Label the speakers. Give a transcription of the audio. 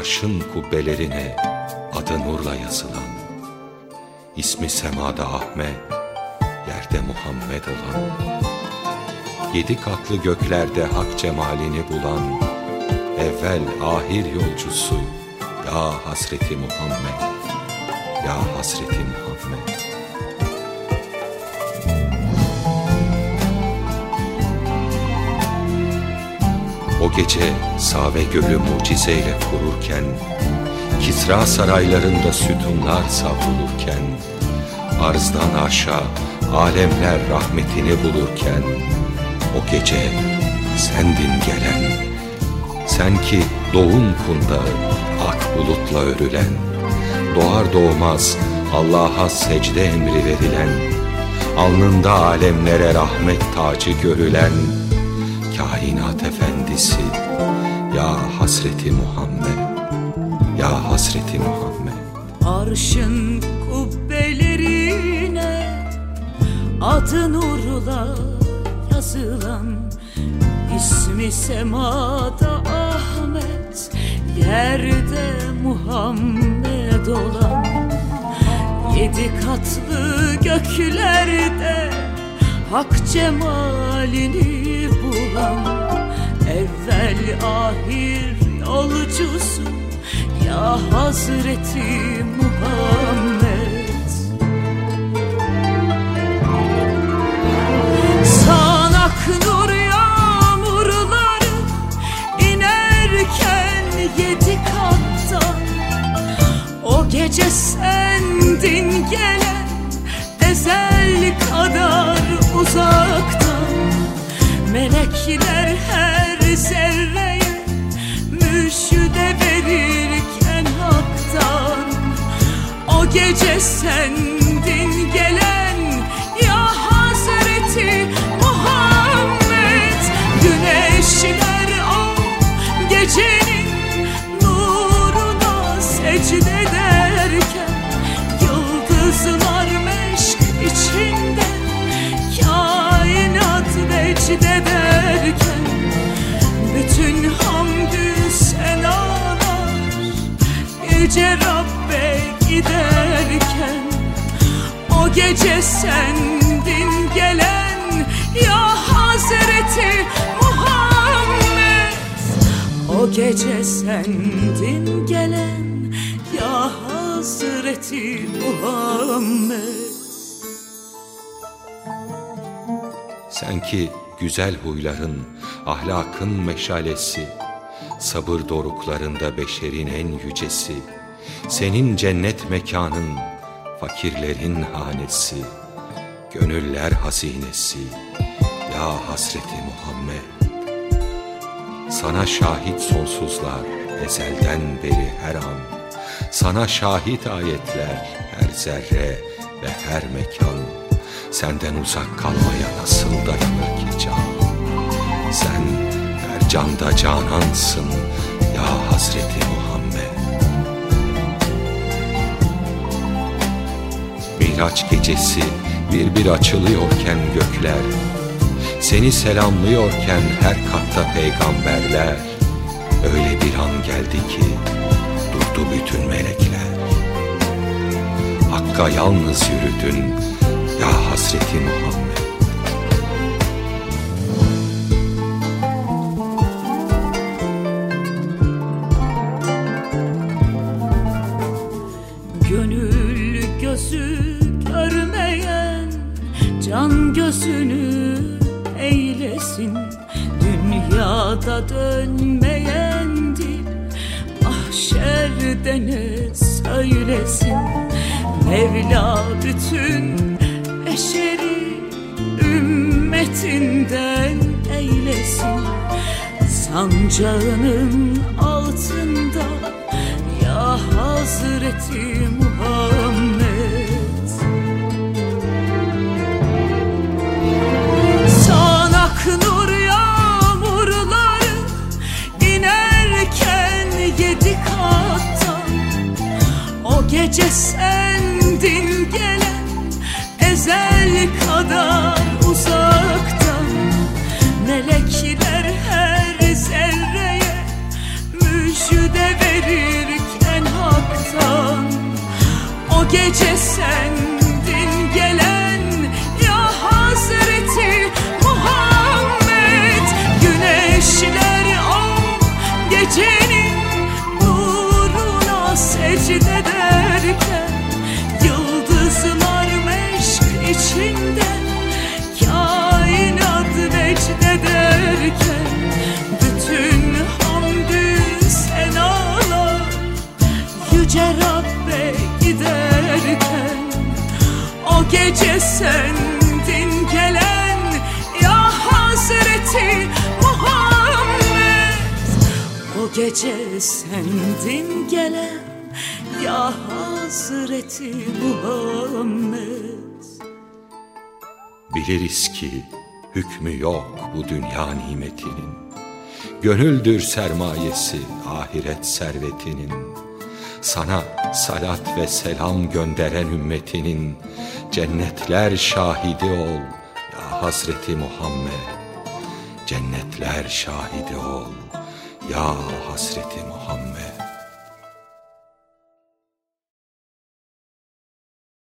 Speaker 1: arşın kubbelerine adı nurla yazılan, ismi semada Ahmet, yerde Muhammed olan, yedi katlı göklerde hak cemalini bulan, evvel ahir yolcusu, ya hasreti Muhammed, ya hasreti Muhammed. O gece Save Gölü mucizeyle kururken, Kisra saraylarında sütunlar savrulurken, Arzdan aşağı alemler rahmetini bulurken, O gece sendin gelen, sen ki doğun kundağı, ak bulutla örülen, Doğar doğmaz Allah'a secde emri verilen, Alnında alemlere rahmet tacı görülen, kainat efendisi Ya hasreti Muhammed Ya hasreti Muhammed.
Speaker 2: Arşın kubbelerine Adı nurla yazılan ismi semada Ahmet Yerde Muhammed olan Yedi katlı göklerde Hak cemalini bulan Evvel ahir yolcusu Ya Hazreti Muhammed Melekler her zerreye müjde verirken haktan. O gece sendin gelen ya Hazreti Muhammed. Güneşler o gecenin nuruna secde yüce Rabbe giderken O gece sendin gelen ya Hazreti Muhammed. O gece sendin gelen ya Hazreti Muhammed.
Speaker 1: Sen ki güzel huyların, ahlakın meşalesi, sabır doruklarında beşerin en yücesi, senin cennet mekanın, fakirlerin hanesi, gönüller hazinesi, ya hasreti Muhammed. Sana şahit sonsuzlar ezelden beri her an, sana şahit ayetler her zerre ve her mekan, senden uzak kalmaya nasıl dayanır ki can? Sen her canda canansın ya Miraç gecesi bir bir açılıyorken gökler, seni selamlıyorken her katta peygamberler, öyle bir an geldi ki durdu bütün melekler. Hakka yalnız yürüdün ya Hazreti Muhammed.
Speaker 2: Gözünü eylesin. Dünyada dönmeyen dil mahşerde ne söylesin? Mevla bütün beşeri ümmetinden eylesin. Sancağının altında ya Hazreti O yüce Rabbe giderken O gece sendin gelen ya Hazreti Muhammed. O gece sendin gelen ya Hazreti Muhammed.
Speaker 1: Biliriz ki hükmü yok bu dünya nimetinin. Gönüldür sermayesi ahiret servetinin Sana salat ve selam gönderen ümmetinin Cennetler şahidi ol ya Hazreti Muhammed. Cennetler şahidi ol ya Hazreti Muhammed